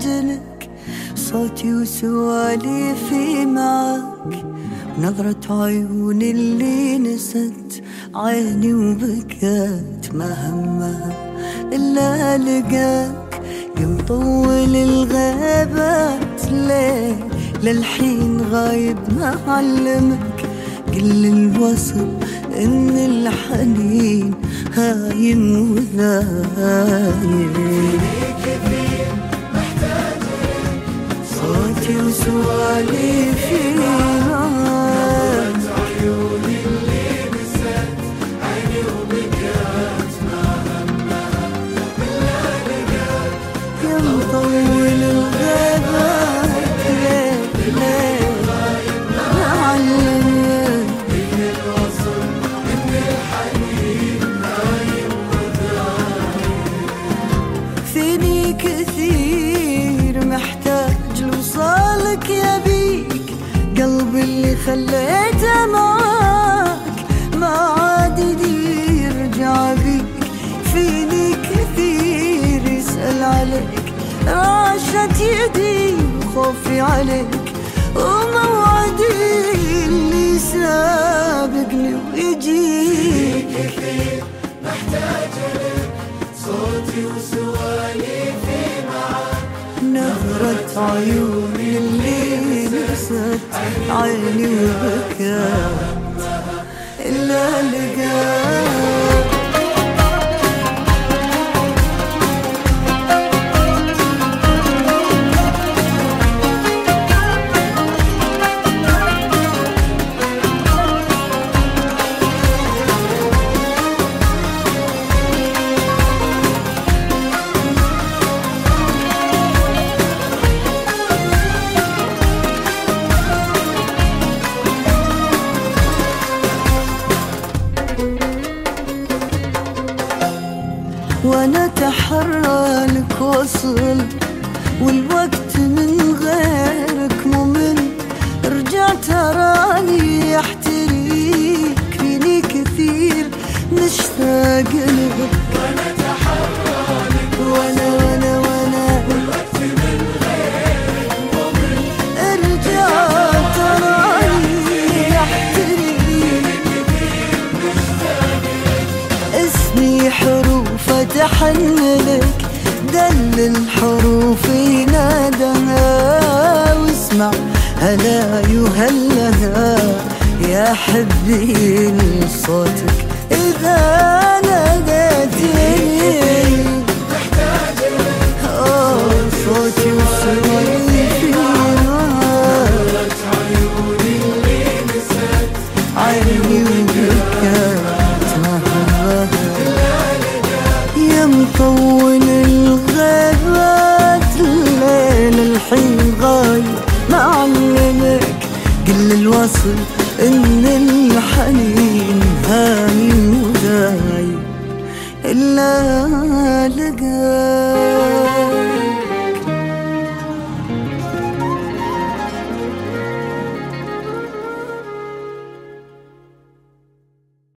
محتاج لك صوتي وسواليفي معك. نظرة عيون اللي نست عيني وبكت. همها إلا لقاك يمطول الغابات. ليه للحين غايب ما علمك كل الوصل إن الحنين هايم وذايب صوتي وسواليفي خليته معاك ما عاد يرجع بيك فيني كثير يسأل عليك. رعشة يدي وخوفي عليك. وموعدي اللي سابقني ويجيك نظرة عيوني اللي عيني وبكت إلا لقاك وأنا اتحرى لك وصل والوقت من غيرك ممل. رجعت اراني احتريك فيني كثير. مشتاق لك اتحنلك دل الحروف ينادها واسمع هلا يهلها يا حبي لصوتك إذا ناديتني آه، صوتي معاك عيني وبكت يا مطول الغابات الليل الحين غايب. معلمك قل الوصل إن الحنين هايم ودايب. إلا لقاك